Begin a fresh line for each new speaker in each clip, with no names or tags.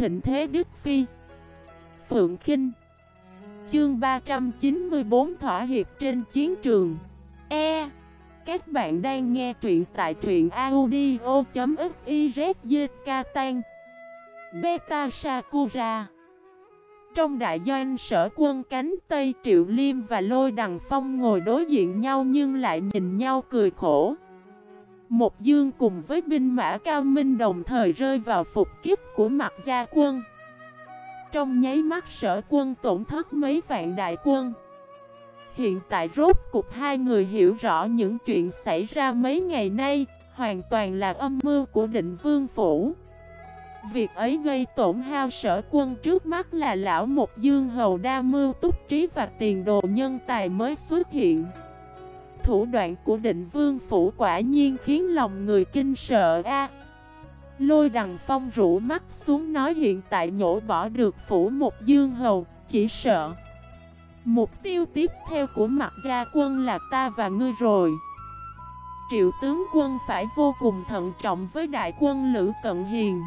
thịnh thế Đức Phi. Phượng Kinh. Chương 394 Thỏa Hiệp trên chiến trường. E. Các bạn đang nghe truyện tại truyện audio.xyzk tan. Beta Sakura. Trong đại doanh, sở quân cánh Tây, Triệu Liêm và Lôi Đằng Phong ngồi đối diện nhau nhưng lại nhìn nhau cười khổ một dương cùng với binh mã cao minh đồng thời rơi vào phục kiếp của mặt gia quân. Trong nháy mắt sở quân tổn thất mấy vạn đại quân. Hiện tại rốt cục hai người hiểu rõ những chuyện xảy ra mấy ngày nay, Hoàn toàn là âm mưu của định vương phủ. Việc ấy gây tổn hao sở quân trước mắt là lão một dương hầu đa mưu túc trí và tiền đồ nhân tài mới xuất hiện. Thủ đoạn của định vương phủ quả nhiên khiến lòng người kinh sợ a. Lôi đằng phong rũ mắt xuống nói hiện tại nhổ bỏ được phủ một dương hầu, chỉ sợ. Mục tiêu tiếp theo của mặt gia quân là ta và ngươi rồi. Triệu tướng quân phải vô cùng thận trọng với đại quân Lữ Cận Hiền.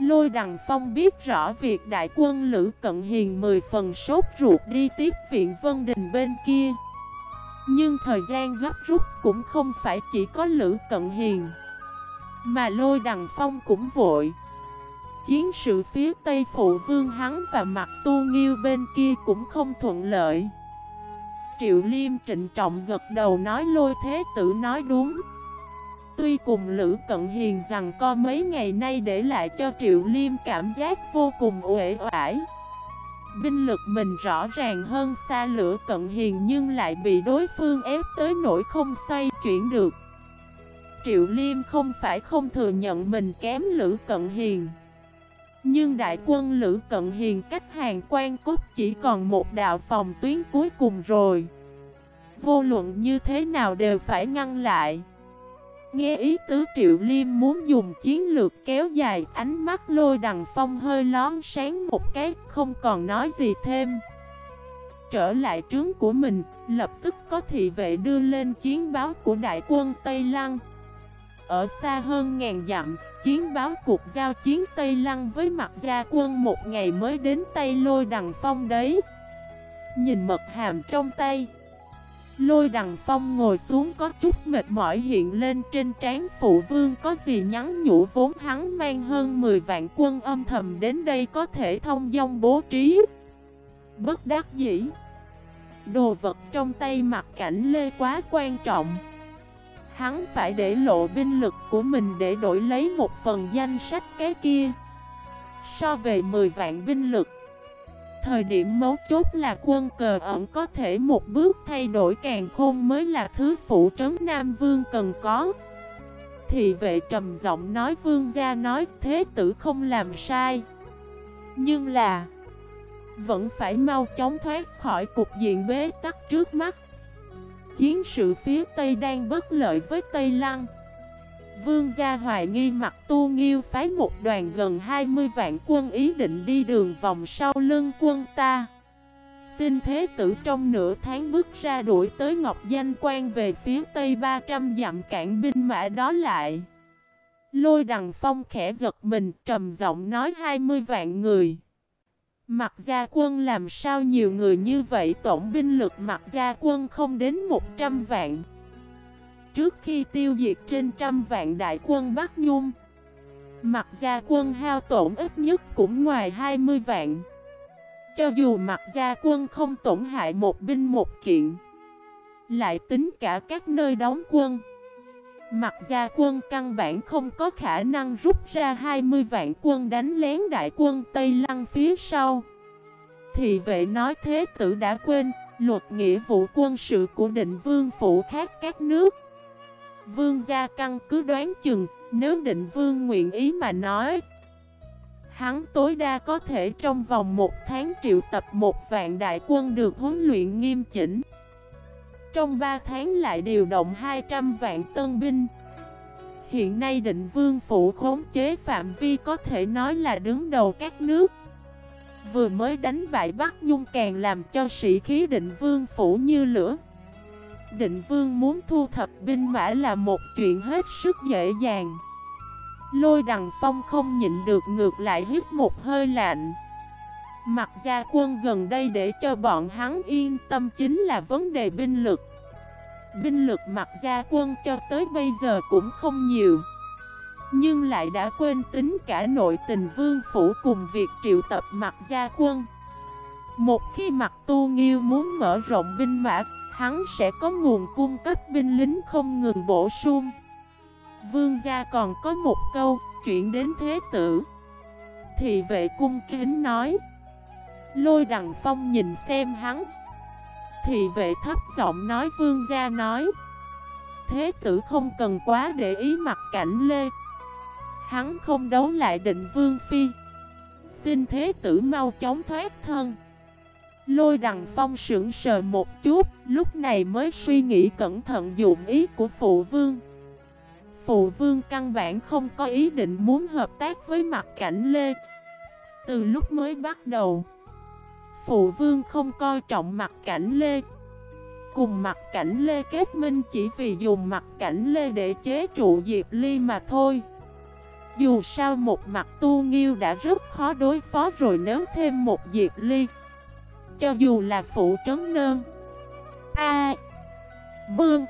Lôi Đằng Phong biết rõ việc đại quân Lữ Cận Hiền 10 phần sốt ruột đi tiếp viện Vân Đình bên kia nhưng thời gian gấp rút cũng không phải chỉ có Lữ Cận Hiền, Mà lôi đằng phong cũng vội. Chiến sự phía Tây Phụ Vương hắn và mặt tu nghiêu bên kia cũng không thuận lợi. Triệu Liêm trịnh trọng gật đầu nói lôi thế tử nói đúng. Tuy cùng Lữ Cận Hiền rằng co mấy ngày nay để lại cho Triệu Liêm cảm giác vô cùng uể oải Binh lực mình rõ ràng hơn xa lửa cận hiền nhưng lại bị đối phương ép tới nỗi không xoay chuyển được. Triệu Liêm không phải không thừa nhận mình kém Lữ Cận Hiền. Nhưng đại quân Lữ Cận Hiền cách hàng quan cốt chỉ còn một đạo phòng tuyến cuối cùng rồi. Vô luận như thế nào đều phải ngăn lại. Nghe ý tứ Triệu Liêm muốn dùng chiến lược kéo dài Ánh mắt lôi đằng phong hơi lón sáng một cái, Không còn nói gì thêm. Trở lại trướng của mình, Lập tức có thị vệ đưa lên chiến báo của đại quân Tây Lăng. Ở xa hơn ngàn dặm, Chiến báo cuộc giao chiến Tây Lăng với mặt gia quân một ngày mới đến tay lôi đằng phong đấy. Nhìn mật hàm trong tay Lôi đằng phong ngồi xuống có chút mệt mỏi hiện lên trên trán phụ vương có gì nhắn nhủ vốn hắn mang hơn 10 vạn quân âm thầm đến đây có thể thông dong bố trí. Bất đắc dĩ. Đồ vật trong tay mặt cảnh lê quá quan trọng. Hắn phải để lộ binh lực của mình để đổi lấy một phần danh sách cái kia. So về 10 vạn binh lực Thời điểm mấu chốt là quân cờ ẩn có thể một bước thay đổi càng khôn mới là thứ phụ trấn Nam Vương cần có. Thị vệ trầm giọng nói vương gia nói, thế tử không làm sai. Nhưng là vẫn phải mau chóng thoát khỏi cục diện bế tắc trước mắt. Chiến sự phía Tây đang bất lợi với Tây Lăng. Vương gia hoài nghi mặt tu nghiêu phái một đoàn gần 20 vạn quân ý định đi đường vòng sau lưng quân ta. Xin thế tử trong nửa tháng bước ra đuổi tới Ngọc Danh quan về phía tây 300 dặm cản binh mã đó lại. Lôi đằng phong khẽ giật mình, trầm giọng nói 20 vạn người. Mặt gia quân làm sao nhiều người như vậy, tổng binh lực mặt gia quân không đến 100 vạn trước khi tiêu diệt trên trăm vạn đại quân Bắc Nhung Mặt gia quân hao tổn ít nhất cũng ngoài 20 vạn. Cho dù mặt gia quân không tổn hại một binh một kiện, Lại tính cả các nơi đóng quân. Mặt gia quân căn bản không có khả năng rút ra 20 vạn quân đánh lén đại quân Tây Lăng phía sau. Thì vệ nói thế tử đã quên, Luật nghĩa vụ quân sự của định vương phủ khác các nước. Vương gia căn cứ đoán chừng, nếu định vương nguyện ý mà nói Hắn tối đa có thể trong vòng một tháng triệu tập một vạn đại quân được huấn luyện nghiêm chỉnh. Trong ba tháng lại điều động 200 vạn tân binh. Hiện nay định vương phủ khống chế phạm vi có thể nói là đứng đầu các nước. Vừa mới đánh bại Bắc Nhung càng làm cho sĩ khí định vương phủ như lửa. Định vương muốn thu thập binh mã là một chuyện hết sức dễ dàng. Lôi đằng phong không nhịn được ngược lại hít một hơi lạnh. Mặt gia quân gần đây để cho bọn hắn yên tâm chính là vấn đề binh lực. Binh lực mặt gia quân cho tới bây giờ cũng không nhiều. Nhưng lại đã quên tính cả nội tình vương phủ cùng việc triệu tập mặt gia quân. Một khi mặt tu nghiêu muốn mở rộng binh mã Hắn sẽ có nguồn cung cấp binh lính không ngừng bổ sung. Vương gia còn có một câu Chuyện đến thế tử. Thị vệ cung kính nói. Lôi đằng phong nhìn xem hắn. Thị vệ thấp giọng nói vương gia nói. Thế tử không cần quá để ý mặt cảnh lê. Hắn không đấu lại định vương phi. Xin thế tử mau chóng thoát thân. Lôi đằng phong sững sờ một chút, Lúc này mới suy nghĩ cẩn thận dụng ý của phụ vương. Phụ vương căn bản không có ý định muốn hợp tác với mặt cảnh lê. Từ lúc mới bắt đầu, Phụ vương không coi trọng mặt cảnh lê. Cùng mặt cảnh lê kết minh chỉ vì dùng mặt cảnh lê để chế trụ Diệp Ly mà thôi. Dù sao một mặt tu nghiêu đã rất khó đối phó rồi, nếu thêm một Diệp Ly cho dù là phụ trấn nơn. A. Vương.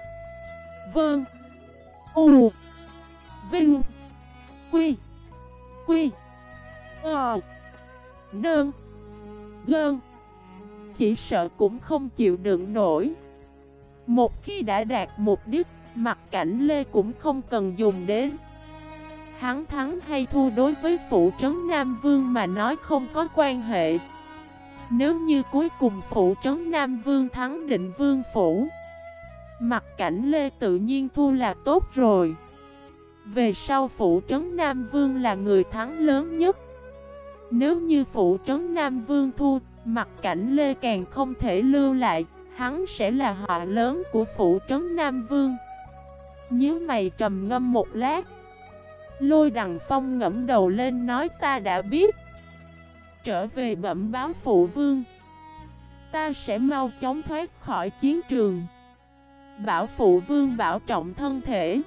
Vương. U. Vinh. Quy. Quy. Ờ. Nơn. Gơn. Chỉ sợ cũng không chịu đựng nổi. Một khi đã đạt mục đích, Mặt cảnh Lê cũng không cần dùng đến. Hắn thắng hay thua đối với phụ trấn Nam Vương mà nói không có quan hệ. Nếu như cuối cùng phụ trấn Nam Vương thắng định Vương Phủ, Mặt cảnh Lê tự nhiên thua là tốt rồi. Về sau phụ trấn Nam Vương là người thắng lớn nhất. Nếu như phụ trấn Nam Vương thua, Mặt cảnh Lê càng không thể lưu lại, Hắn sẽ là họa lớn của phụ trấn Nam Vương. Nhớ mày trầm ngâm một lát. Lôi đằng phong ngẫm đầu lên nói ta đã biết. Trở về bẩm báo phụ vương. Ta sẽ mau chóng thoát khỏi chiến trường. Bảo phụ vương bảo trọng thân thể.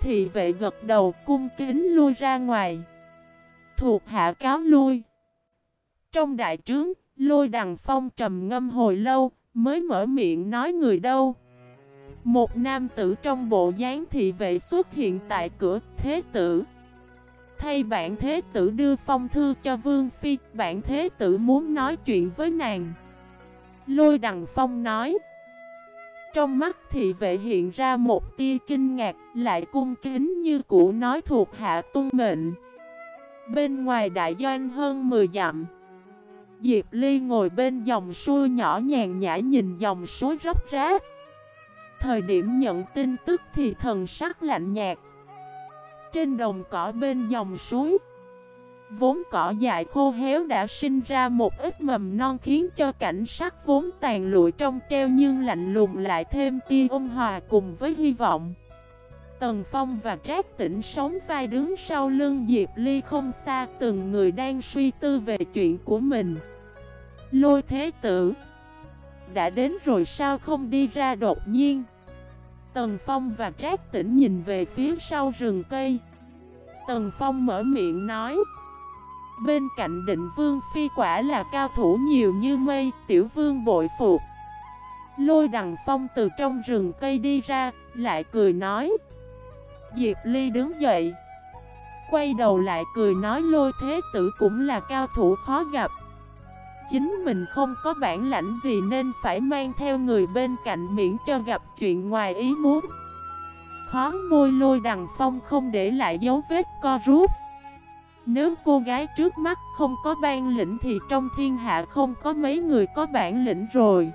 Thị vệ gật đầu cung kính lui ra ngoài. Thuộc hạ cáo lui. Trong đại trướng, Lôi đằng phong trầm ngâm hồi lâu, Mới mở miệng nói người đâu. Một nam tử trong bộ dáng thị vệ xuất hiện tại cửa, thế tử. Thay bản thế tử đưa phong thư cho Vương Phi Bản thế tử muốn nói chuyện với nàng Lôi đằng phong nói trong mắt thị vệ hiện ra một tia kinh ngạc, lại cung kính như cũ nói thuộc hạ tuân mệnh. Bên ngoài đại doanh hơn 10 dặm, Diệp Ly ngồi bên dòng suối nhỏ nhàn nhã nhìn dòng suối róc rác. Thời điểm nhận tin tức thì thần sắc lạnh nhạt. Trên đồng cỏ bên dòng suối, Vốn cỏ dại khô héo đã sinh ra một ít mầm non khiến cho cảnh sắc vốn tàn lụi trong treo nhưng lạnh lùng lại thêm tia ôn hòa cùng với hy vọng. Tần Phong và Trác Tĩnh sống vai đứng sau lưng Diệp Ly không xa từng người đang suy tư về chuyện của mình. Lôi thế tử Đã đến rồi sao không đi ra đột nhiên Tần Phong và Trác Tĩnh nhìn về phía sau rừng cây Tần Phong mở miệng nói Bên cạnh định vương phi quả là cao thủ nhiều như mây, tiểu vương bội phục. Lôi đằng phong từ trong rừng cây đi ra, lại cười nói. Diệp Ly đứng dậy. Quay đầu lại cười nói lôi thế tử cũng là cao thủ khó gặp. Chính mình không có bản lãnh gì nên phải mang theo người bên cạnh miễn cho gặp chuyện ngoài ý muốn. Khó môi lôi đằng phong không để lại dấu vết co rút. Nếu cô gái trước mắt không có ban lĩnh thì trong thiên hạ không có mấy người có bản lĩnh rồi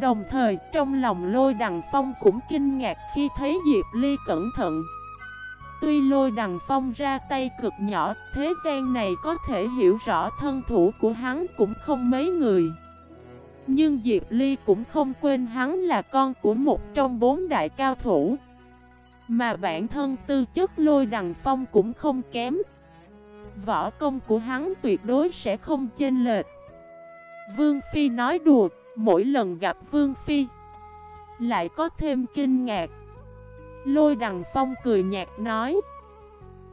Đồng thời, trong lòng lôi đằng phong cũng kinh ngạc khi thấy Diệp Ly cẩn thận Tuy lôi đằng phong ra tay cực nhỏ, Thế gian này có thể hiểu rõ thân thủ của hắn cũng không mấy người. Nhưng Diệp Ly cũng không quên hắn là con của một trong bốn đại cao thủ. Mà bản thân tư chất lôi đằng phong cũng không kém. Võ công của hắn tuyệt đối sẽ không chênh lệch. Vương Phi nói đùa, Mỗi lần gặp Vương Phi, Lại có thêm kinh ngạc. Lôi đằng phong cười nhạt nói.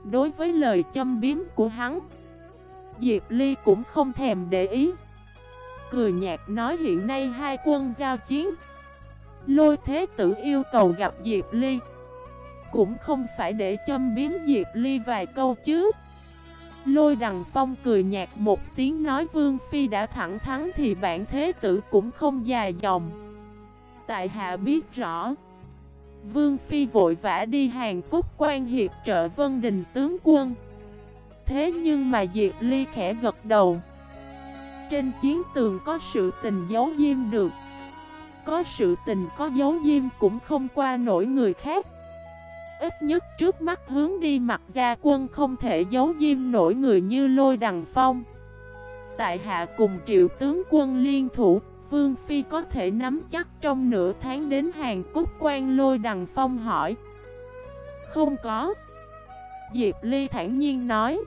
Đối với lời châm biếm của hắn, Diệp Ly cũng không thèm để ý. Cười nhạt nói hiện nay hai quân giao chiến. Lôi thế tử yêu cầu gặp Diệp Ly. Cũng không phải để châm biếm Diệp Ly vài câu chứ. Lôi đằng phong cười nhạt một tiếng nói Vương Phi đã thẳng thắn thì bản thế tử cũng không dài dòng. Tại hạ biết rõ Vương Phi vội vã đi hàng cúc quan hiệp trợ Vân Đình tướng quân. Thế nhưng mà Diệp Ly khẽ gật đầu. Trên chiến tường có sự tình giấu diêm được. Có sự tình có giấu diêm cũng không qua nổi người khác. Ít nhất trước mắt hướng đi mặt gia quân không thể giấu diêm nổi người như lôi đằng phong. Tại hạ cùng triệu tướng quân liên thủ Vương Phi có thể nắm chắc trong nửa tháng đến hàng cúc quan lôi đằng phong hỏi. Không có. Diệp Ly thản nhiên nói.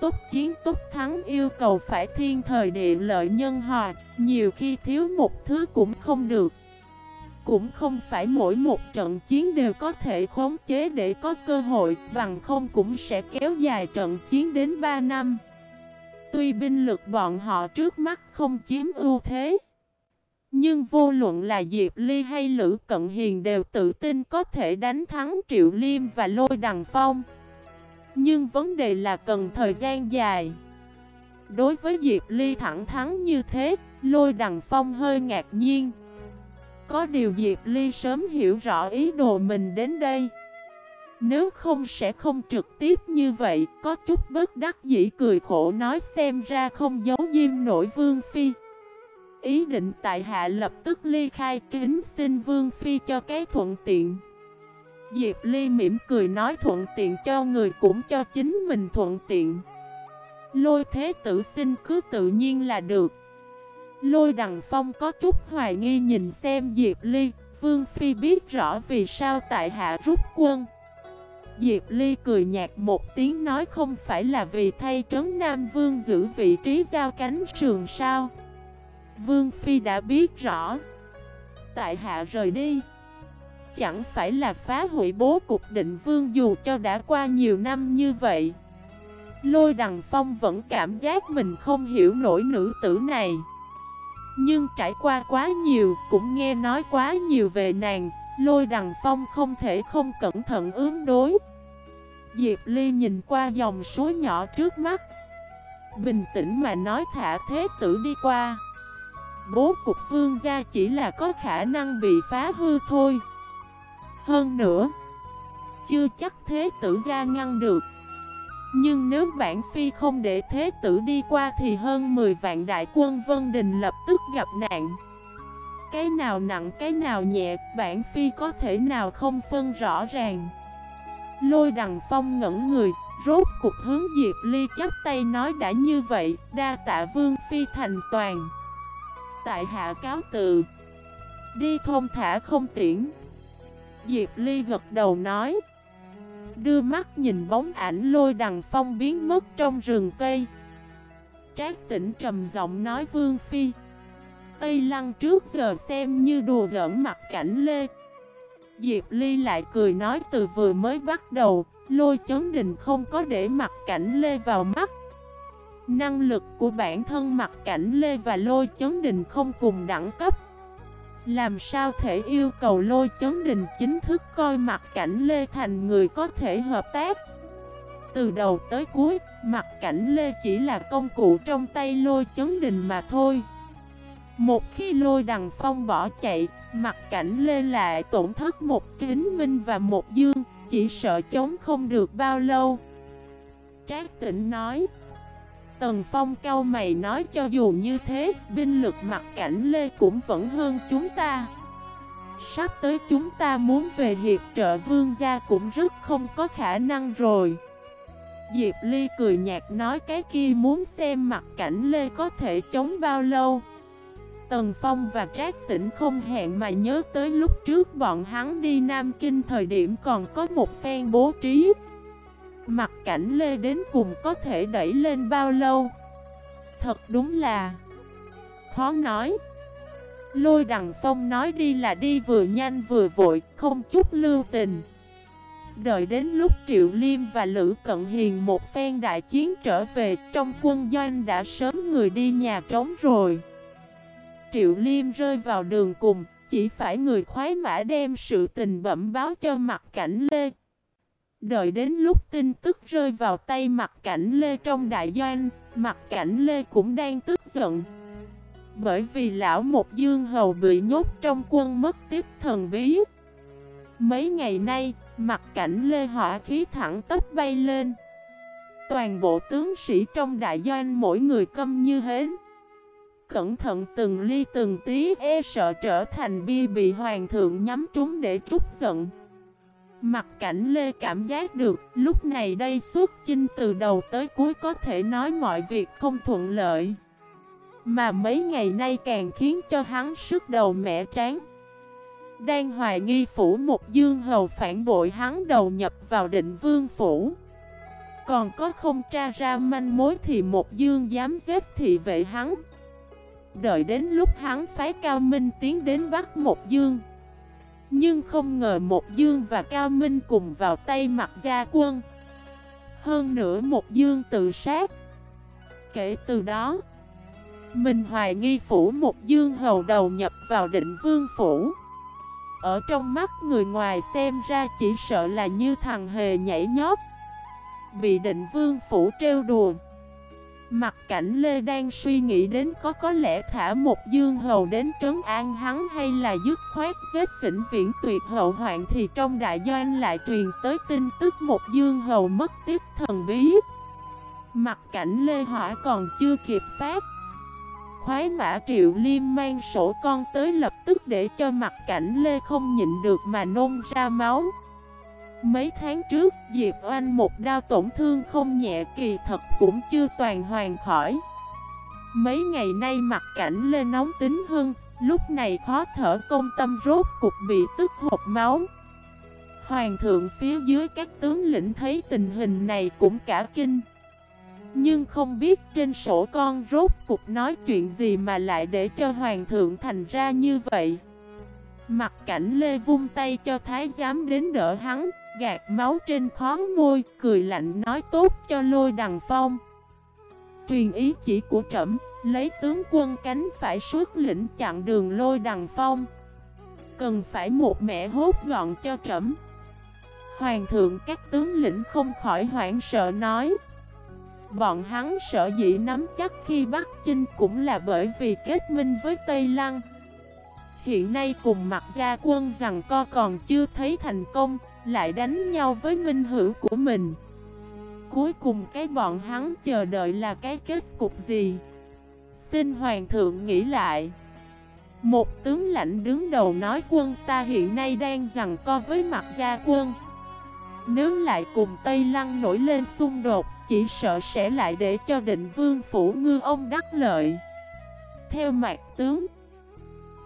Tốt chiến tốt thắng yêu cầu phải thiên thời địa lợi nhân hòa, Nhiều khi thiếu một thứ cũng không được. Cũng không phải mỗi một trận chiến đều có thể khống chế để có cơ hội, Bằng không cũng sẽ kéo dài trận chiến đến 3 năm. Tuy binh lực bọn họ trước mắt không chiếm ưu thế Nhưng vô luận là Diệp Ly hay Lữ Cận Hiền đều tự tin có thể đánh thắng Triệu Liêm và Lôi Đằng Phong. Nhưng vấn đề là cần thời gian dài. Đối với Diệp Ly thẳng thắn như thế, Lôi Đằng Phong hơi ngạc nhiên. Có điều Diệp Ly sớm hiểu rõ ý đồ mình đến đây nếu không sẽ không trực tiếp như vậy, Có chút bất đắc dĩ cười khổ nói xem ra không giấu diêm nổi Vương Phi. Ý định tại hạ lập tức ly khai kính xin Vương Phi cho cái thuận tiện. Diệp Ly mỉm cười nói thuận tiện cho người cũng cho chính mình thuận tiện. Lôi thế tử xin cứ tự nhiên là được. Lôi đằng phong có chút hoài nghi nhìn xem Diệp Ly, Vương Phi biết rõ vì sao tại hạ rút quân. Diệp Ly cười nhạt một tiếng nói không phải là vì thay trấn Nam Vương giữ vị trí giao cánh sườn sao. Vương Phi đã biết rõ. Tại hạ rời đi. Chẳng phải là phá hủy bố cục định vương dù cho đã qua nhiều năm như vậy. Lôi Đằng Phong vẫn cảm giác mình không hiểu nổi nữ tử này. Nhưng trải qua quá nhiều, cũng nghe nói quá nhiều về nàng Lôi Đằng Phong không thể không cẩn thận ứng đối. Diệp Ly nhìn qua dòng suối nhỏ trước mắt. Bình tĩnh mà nói thả thế tử đi qua. Bố cục vương gia chỉ là có khả năng bị phá hư thôi. Hơn nữa, Chưa chắc thế tử gia ngăn được. Nhưng nếu bản phi không để thế tử đi qua Thì hơn 10 vạn đại quân Vân Đình lập tức gặp nạn. Cái nào nặng, cái nào nhẹ, Bản phi có thể nào không phân rõ ràng. Lôi đằng phong ngẩn người, Rốt cục hướng Diệp Ly chắp tay nói đã như vậy, Đa tạ vương phi thành toàn. Tại hạ cáo từ. Đi thôn thả không tiễn. Diệp Ly gật đầu nói. Đưa mắt nhìn bóng ảnh lôi đằng phong biến mất trong rừng cây. Trác tỉnh trầm giọng nói Vương Phi. Tây Lăng trước giờ xem như đùa giỡn mặt cảnh Lê. Diệp Ly lại cười nói từ vừa mới bắt đầu Lôi chấn đình không có để mặt cảnh Lê vào mắt. Năng lực của bản thân mặt cảnh Lê và lôi chấn đình không cùng đẳng cấp. Làm sao thể yêu cầu lôi chấn đình chính thức coi mặt cảnh Lê thành người có thể hợp tác? Từ đầu tới cuối, mặt cảnh Lê chỉ là công cụ trong tay lôi chấn đình mà thôi. Một khi lôi đằng phong bỏ chạy, mặt cảnh Lê lại tổn thất một kính minh và một dương Chỉ sợ chống không được bao lâu Trác tỉnh nói Tần Phong cao mày nói cho dù như thế, binh lực mặt cảnh Lê cũng vẫn hơn chúng ta. Sắp tới chúng ta muốn về hiệp trợ vương gia cũng rất không có khả năng rồi. Diệp Ly cười nhạt nói cái kia muốn xem mặt cảnh Lê có thể chống bao lâu. Tần Phong và Trác Tĩnh không hẹn mà nhớ tới lúc trước bọn hắn đi Nam Kinh thời điểm còn có một phen bố trí. Mặt cảnh Lê đến cùng có thể đẩy lên bao lâu? Thật đúng là Khó nói. Lôi đằng phong nói đi là đi vừa nhanh vừa vội, Không chút lưu tình. Đợi đến lúc Triệu Liêm và Lữ Cận Hiền một phen đại chiến trở về, Trong quân doanh đã sớm người đi nhà trống rồi. Triệu Liêm rơi vào đường cùng Chỉ phải người khoái mã đem sự tình bẩm báo cho mặt cảnh Lê. Đợi đến lúc tin tức rơi vào tay mặt cảnh Lê trong đại doanh Mặt cảnh Lê cũng đang tức giận. Bởi vì lão một dương hầu bị nhốt trong quân mất tiếp thần bí. Mấy ngày nay, mặt cảnh Lê hỏa khí thẳng tấp bay lên. Toàn bộ tướng sĩ trong đại doanh mỗi người câm như hến. Cẩn thận từng ly từng tí e sợ trở thành bia bị hoàng thượng nhắm trúng để trút giận. Mặt cảnh Lê cảm giác được, lúc này đây suốt chinh từ đầu tới cuối có thể nói mọi việc không thuận lợi. Mà mấy ngày nay càng khiến cho hắn sức đầu mẻ tráng. Đang hoài nghi phủ một dương hầu phản bội hắn đầu nhập vào định vương phủ. Còn có không tra ra manh mối thì một dương dám giết thị vệ hắn. Đợi đến lúc hắn phái cao minh tiến đến bắt một dương. Nhưng không ngờ một dương và Cao Minh cùng vào tay mặt gia quân. Hơn nữa một dương tự sát. Kể từ đó Mình hoài nghi phủ một dương hầu đầu nhập vào định vương phủ. Ở trong mắt người ngoài xem ra chỉ sợ là như thằng hề nhảy nhót. Bị định vương phủ trêu đùa. Mặt cảnh Lê đang suy nghĩ đến có có lẽ thả một dương hầu đến trấn an hắn hay là dứt khoát giết vĩnh viễn tuyệt hậu hoạn thì trong đại doanh lại truyền tới tin tức một dương hầu mất tiếp thần bí. Mặt cảnh Lê Hỏa còn chưa kịp phát. Khoái mã triệu liêm mang sổ con tới lập tức để cho mặt cảnh Lê không nhịn được mà nôn ra máu. Mấy tháng trước, Diệp Oanh một đau tổn thương không nhẹ kỳ thật cũng chưa toàn hoàn khỏi. Mấy ngày nay mặt cảnh lên nóng tính hơn, lúc này khó thở công tâm rốt cục bị tức hộp máu. Hoàng thượng phía dưới các tướng lĩnh thấy tình hình này cũng cả kinh. Nhưng không biết trên sổ con rốt cục nói chuyện gì mà lại để cho hoàng thượng thành ra như vậy. Mặt cảnh Lê vung tay cho thái giám đến đỡ hắn, gạt máu trên khó môi, cười lạnh nói tốt cho lôi đằng phong. Truyền ý chỉ của trẫm lấy tướng quân cánh phải suốt lĩnh chặn đường lôi đằng phong. Cần phải một mẹ hốt gọn cho trẫm. Hoàng thượng các tướng lĩnh không khỏi hoảng sợ nói. Bọn hắn sợ dĩ nắm chắc khi bắt chinh cũng là bởi vì kết minh với Tây Lăng. Hiện nay cùng mặt gia quân rằng co còn chưa thấy thành công lại đánh nhau với minh hữu của mình. Cuối cùng cái bọn hắn chờ đợi là cái kết cục gì? Xin hoàng thượng nghĩ lại. Một tướng lãnh đứng đầu nói quân ta hiện nay đang rằng co với mặt gia quân. Nếu lại cùng Tây Lăng nổi lên xung đột, Chỉ sợ sẽ lại để cho định vương phủ ngư ông đắc lợi. Theo mặt tướng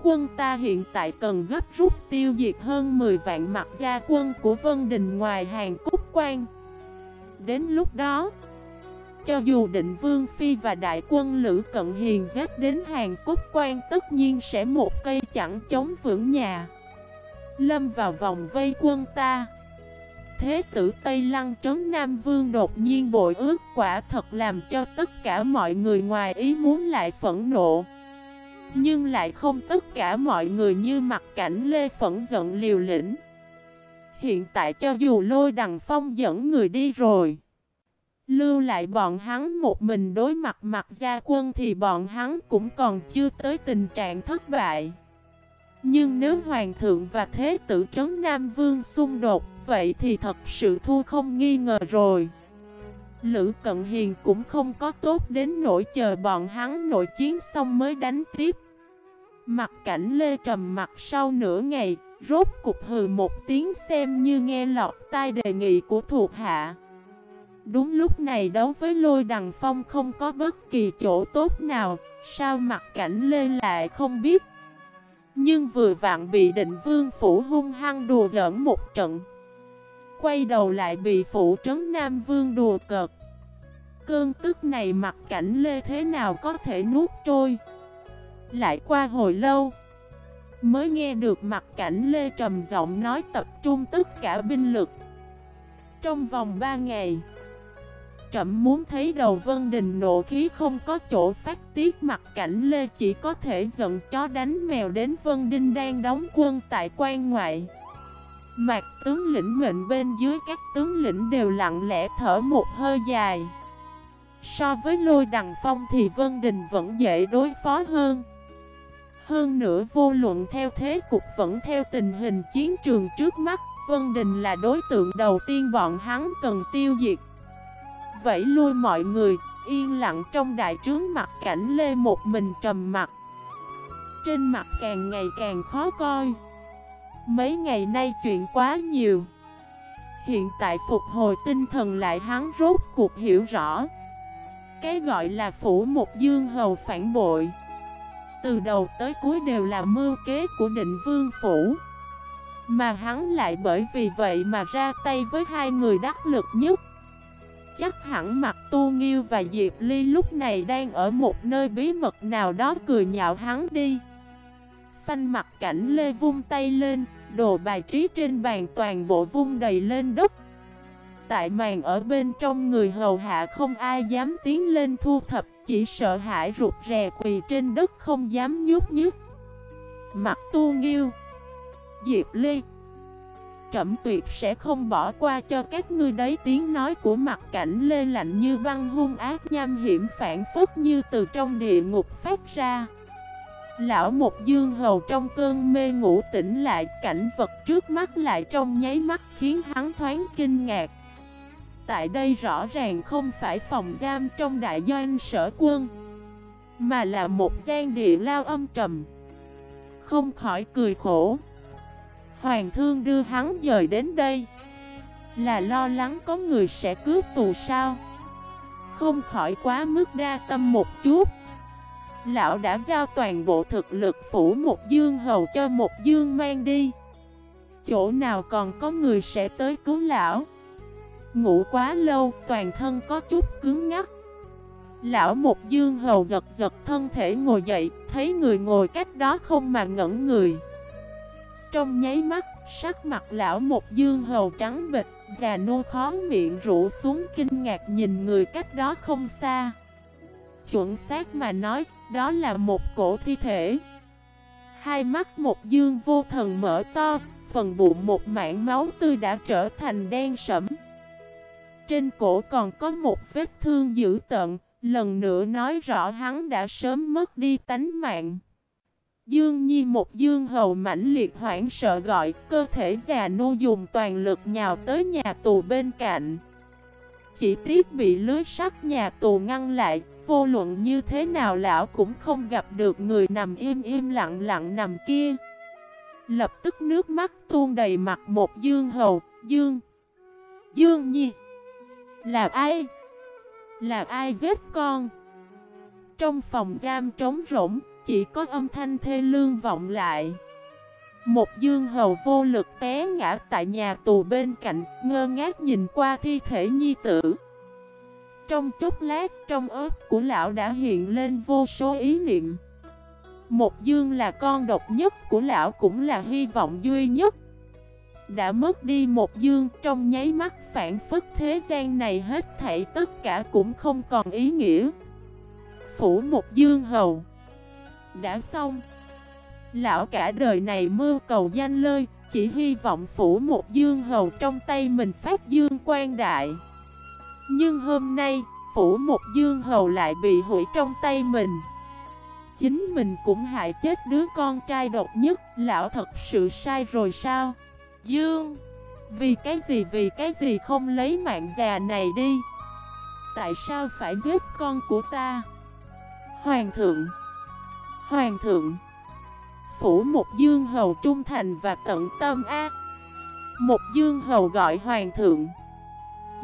Quân ta hiện tại cần gấp rút tiêu diệt hơn 10 vạn mặt gia quân của Vân Đình ngoài hàng cúc quan. Đến lúc đó, cho dù định Vương Phi và đại quân Lữ Cận Hiền giết đến hàng cúc quan tất nhiên sẽ một cây chẳng chống vững nhà. Lâm vào vòng vây quân ta. Thế tử Tây Lăng trấn Nam Vương đột nhiên bội ước quả thật làm cho tất cả mọi người ngoài ý muốn lại phẫn nộ. Nhưng lại không tất cả mọi người như mặt cảnh Lê Phẫn giận liều lĩnh. Hiện tại cho dù lôi đằng phong dẫn người đi rồi, Lưu lại bọn hắn một mình đối mặt mặt gia quân thì bọn hắn cũng còn chưa tới tình trạng thất bại. Nhưng nếu Hoàng thượng và Thế tử Trấn Nam Vương xung đột, Vậy thì thật sự thua không nghi ngờ rồi. Lữ Cận Hiền cũng không có tốt đến nỗi chờ bọn hắn nội chiến xong mới đánh tiếp. Mặt cảnh Lê trầm mặt sau nửa ngày, rốt cục hừ một tiếng xem như nghe lọt tai đề nghị của thuộc hạ. Đúng lúc này đấu với lôi đằng phong không có bất kỳ chỗ tốt nào, sao mặt cảnh Lê lại không biết. Nhưng vừa vặn bị định vương phủ hung hăng đùa giỡn một trận. Quay đầu lại bị phủ trấn Nam Vương đùa cợt. Cơn tức này mặt cảnh lê thế nào có thể nuốt trôi? Lại qua hồi lâu, Mới nghe được mặt cảnh lê trầm giọng nói tập trung tất cả binh lực. Trong vòng 3 ngày Trẩm muốn thấy đầu Vân Đình nộ khí không có chỗ phát tiết, mặt cảnh Lê chỉ có thể giận chó đánh mèo đến Vân Đinh đang đóng quân tại quan ngoại. Mặt tướng lĩnh mệnh bên dưới các tướng lĩnh đều lặng lẽ thở một hơi dài. So với lôi đằng phong thì Vân Đình vẫn dễ đối phó hơn. Hơn nữa vô luận theo thế cục vẫn theo tình hình chiến trường trước mắt Vân Đình là đối tượng đầu tiên bọn hắn cần tiêu diệt. Vẫy lui mọi người, yên lặng trong đại trướng mặt cảnh Lê một mình trầm mặt. Trên mặt càng ngày càng khó coi. Mấy ngày nay chuyện quá nhiều. Hiện tại phục hồi tinh thần lại hắn rốt cuộc hiểu rõ. Cái gọi là phủ một dương hầu phản bội. Từ đầu tới cuối đều là mưu kế của định vương phủ. Mà hắn lại bởi vì vậy mà ra tay với hai người đắc lực nhất. Chắc hẳn mặt Tu Nghiêu và Diệp Ly lúc này đang ở một nơi bí mật nào đó cười nhạo hắn đi. Phanh mặt cảnh Lê vung tay lên, Đồ bài trí trên bàn toàn bộ vung đầy lên đất. Tại màn ở bên trong người hầu hạ không ai dám tiến lên thu thập, Chỉ sợ hãi rụt rè quỳ trên đất không dám nhúc nhích. Mặt tu nghiêu, Diệp Ly Trẩm tuyệt sẽ không bỏ qua cho các ngươi đấy, tiếng nói của mặt cảnh lê lạnh như băng hung ác nham hiểm phản phất như từ trong địa ngục phát ra. Lão một dương hầu trong cơn mê ngủ tỉnh lại, cảnh vật trước mắt lại trong nháy mắt khiến hắn thoáng kinh ngạc. Tại đây rõ ràng không phải phòng giam trong đại doanh sở quân, Mà là một gian địa lao âm trầm. Không khỏi cười khổ. Hoàng thương đưa hắn dời đến đây. Là lo lắng có người sẽ cướp tù sao? Không khỏi quá mức đa tâm một chút. Lão đã giao toàn bộ thực lực phủ một dương hầu cho một dương mang đi. Chỗ nào còn có người sẽ tới cứu lão? Ngủ quá lâu, toàn thân có chút cứng ngắt Lão một dương hầu giật giật thân thể ngồi dậy Thấy người ngồi cách đó không mà ngẩn người. Trong nháy mắt, sắc mặt lão một dương hầu trắng bịch Già nô khó miệng rũ xuống kinh ngạc nhìn người cách đó không xa. Chuẩn xác mà nói, đó là một cổ thi thể. Hai mắt một dương vô thần mở to, Phần bụng một mảng máu tươi đã trở thành đen sẫm. Trên cổ còn có một vết thương dữ tận Lần nữa nói rõ hắn đã sớm mất đi tánh mạng. Dương Nhi một dương hầu mãnh liệt hoảng sợ gọi, Cơ thể già nô dùng toàn lực nhào tới nhà tù bên cạnh. Chỉ tiếc bị lưới sắt nhà tù ngăn lại Vô luận như thế nào lão cũng không gặp được người nằm im im lặng lặng nằm kia. Lập tức nước mắt tuôn đầy mặt một dương hầu, Dương. Dương Nhi. Là ai? Là ai giết con? Trong phòng giam trống rỗng, Chỉ có âm thanh thê lương vọng lại. Một dương hầu vô lực té ngã tại nhà tù bên cạnh, Ngơ ngác nhìn qua thi thể nhi tử trong chốc lát trong ớt của lão đã hiện lên vô số ý niệm. Một dương là con độc nhất của lão cũng là hy vọng duy nhất. Đã mất đi một dương trong nháy mắt phản phức thế gian này hết thảy tất cả cũng không còn ý nghĩa. Phủ một dương hầu. Đã xong. Lão cả đời này mưu cầu danh lơi, Chỉ hy vọng phủ một dương hầu trong tay mình phát dương quan đại nhưng hôm nay, phủ một dương hầu lại bị hủy trong tay mình. Chính mình cũng hại chết đứa con trai độc nhất. Lão thật sự sai rồi sao? Dương Vì cái gì vì cái gì không lấy mạng già này đi? Tại sao phải giết con của ta? Hoàng thượng Hoàng thượng Phủ một dương hầu trung thành và tận tâm ác. Một dương hầu gọi hoàng thượng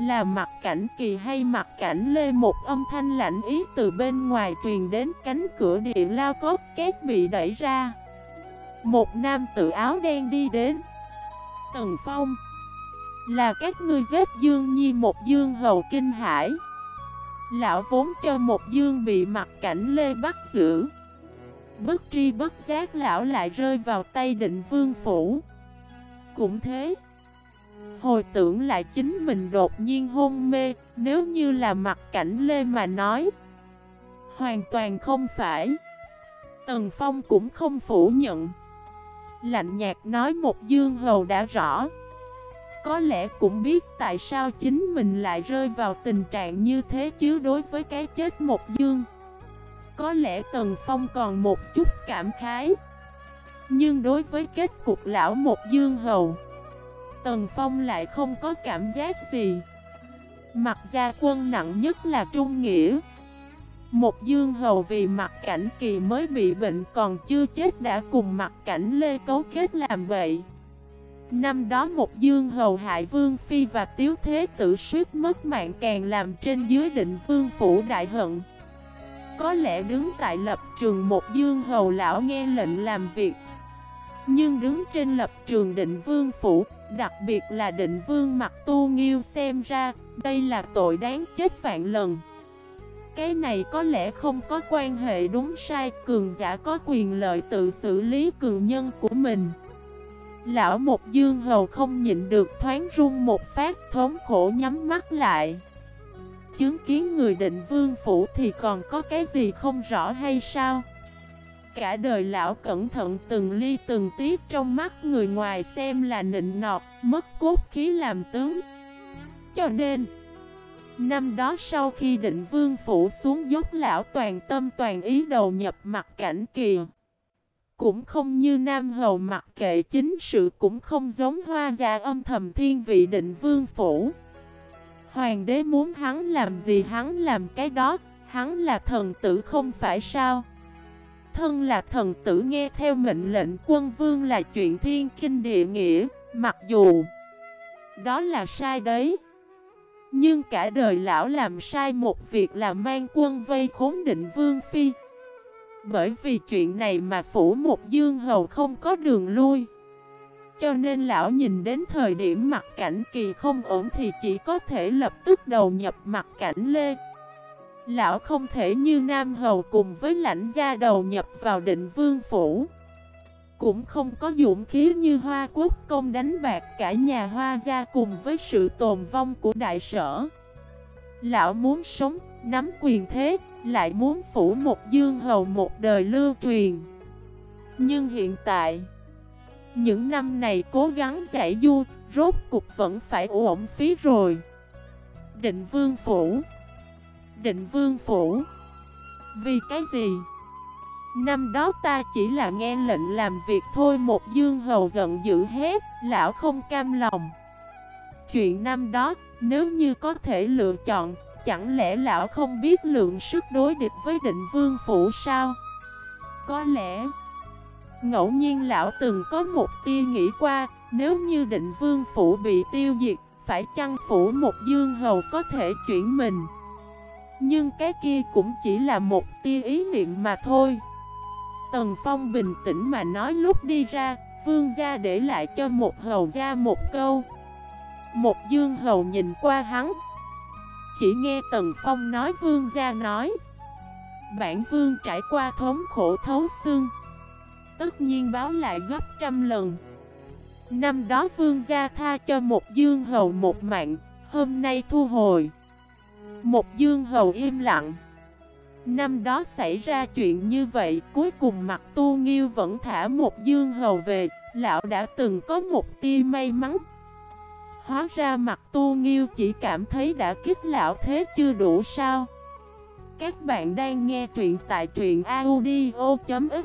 là mặt cảnh kỳ hay mặt cảnh lê một âm thanh lạnh ý từ bên ngoài truyền đến cánh cửa địa lao cốt két bị đẩy ra. Một nam tự áo đen đi đến. Tần Phong, Là các ngươi giết Dương Nhi một dương hầu kinh hải. Lão vốn cho một dương bị mặt cảnh lê bắt giữ. Bất tri bất giác lão lại rơi vào tay định vương phủ. Cũng thế Hồi tưởng lại chính mình đột nhiên hôn mê, Nếu như là mặt cảnh Lê mà nói, Hoàn toàn không phải. Tần Phong cũng không phủ nhận. Lạnh nhạt nói một dương hầu đã rõ. Có lẽ cũng biết tại sao chính mình lại rơi vào tình trạng như thế chứ đối với cái chết một dương. Có lẽ Tần Phong còn một chút cảm khái. Nhưng đối với kết cục lão một dương hầu Tần Phong lại không có cảm giác gì. Mặt gia quân nặng nhất là Trung Nghĩa. Một dương hầu vì mặt cảnh kỳ mới bị bệnh còn chưa chết đã cùng mặt cảnh lê cấu kết làm vậy Năm đó một dương hầu hại vương phi và tiếu thế tử suýt mất mạng càng làm trên dưới định vương phủ đại hận. Có lẽ đứng tại lập trường một dương hầu lão nghe lệnh làm việc, Nhưng đứng trên lập trường định vương phủ Đặc biệt là định vương mặt tu nghiêu xem ra, Đây là tội đáng chết vạn lần. Cái này có lẽ không có quan hệ đúng sai, Cường giả có quyền lợi tự xử lý cường nhân của mình. Lão một dương hầu không nhịn được thoáng run một phát, thống khổ nhắm mắt lại. Chứng kiến người định vương phủ thì còn có cái gì không rõ hay sao? Cả đời lão cẩn thận từng ly từng tiết trong mắt người ngoài xem là nịnh nọt, mất cốt khí làm tướng. Cho nên, năm đó sau khi định vương phủ xuống dốc lão toàn tâm toàn ý đầu nhập mặt cảnh kìa. Cũng không như Nam Hầu mặc kệ chính sự cũng không giống hoa già âm thầm thiên vị định vương phủ. Hoàng đế muốn hắn làm gì hắn làm cái đó, hắn là thần tử không phải sao thân là thần tử nghe theo mệnh lệnh quân vương là chuyện thiên kinh địa nghĩa, mặc dù đó là sai đấy. Nhưng cả đời lão làm sai một việc là mang quân vây khốn định vương phi. Bởi vì chuyện này mà phủ một dương hầu không có đường lui. Cho nên lão nhìn đến thời điểm mặt cảnh kỳ không ổn thì chỉ có thể lập tức đầu nhập mặt cảnh lê. Lão không thể như Nam Hầu cùng với lãnh gia đầu nhập vào định vương phủ. Cũng không có dũng khí như Hoa Quốc công đánh bạc cả nhà Hoa gia cùng với sự tồn vong của đại sở. Lão muốn sống, nắm quyền thế, lại muốn phủ một dương hầu một đời lưu truyền. Nhưng hiện tại Những năm này cố gắng giải du, rốt cục vẫn phải ổn phí rồi. Định vương phủ định vương phủ Vì cái gì? Năm đó ta chỉ là nghe lệnh làm việc thôi, Một dương hầu giận dữ hết, Lão không cam lòng Chuyện năm đó, Nếu như có thể lựa chọn, Chẳng lẽ lão không biết lượng sức đối địch với định vương phủ sao? Có lẽ, Ngẫu nhiên lão từng có một tia nghĩ qua, Nếu như định vương phủ bị tiêu diệt, Phải chăng phủ một dương hầu có thể chuyển mình nhưng cái kia cũng chỉ là một tia ý niệm mà thôi. Tần Phong bình tĩnh mà nói lúc đi ra, Vương gia để lại cho một hầu gia một câu. Một dương hầu nhìn qua hắn. Chỉ nghe Tần Phong nói vương gia nói. Bản vương trải qua thống khổ thấu xương. Tất nhiên báo lại gấp trăm lần. Năm đó vương gia tha cho một dương hầu một mạng, Hôm nay thu hồi một dương hầu im lặng. Năm đó xảy ra chuyện như vậy, Cuối cùng mặt tu nghiêu vẫn thả một dương hầu về. Lão đã từng có một tia may mắn. Hóa ra mặt tu nghiêu chỉ cảm thấy đã kích lão thế chưa đủ sao. Các bạn đang nghe truyện tại truyện audio.fif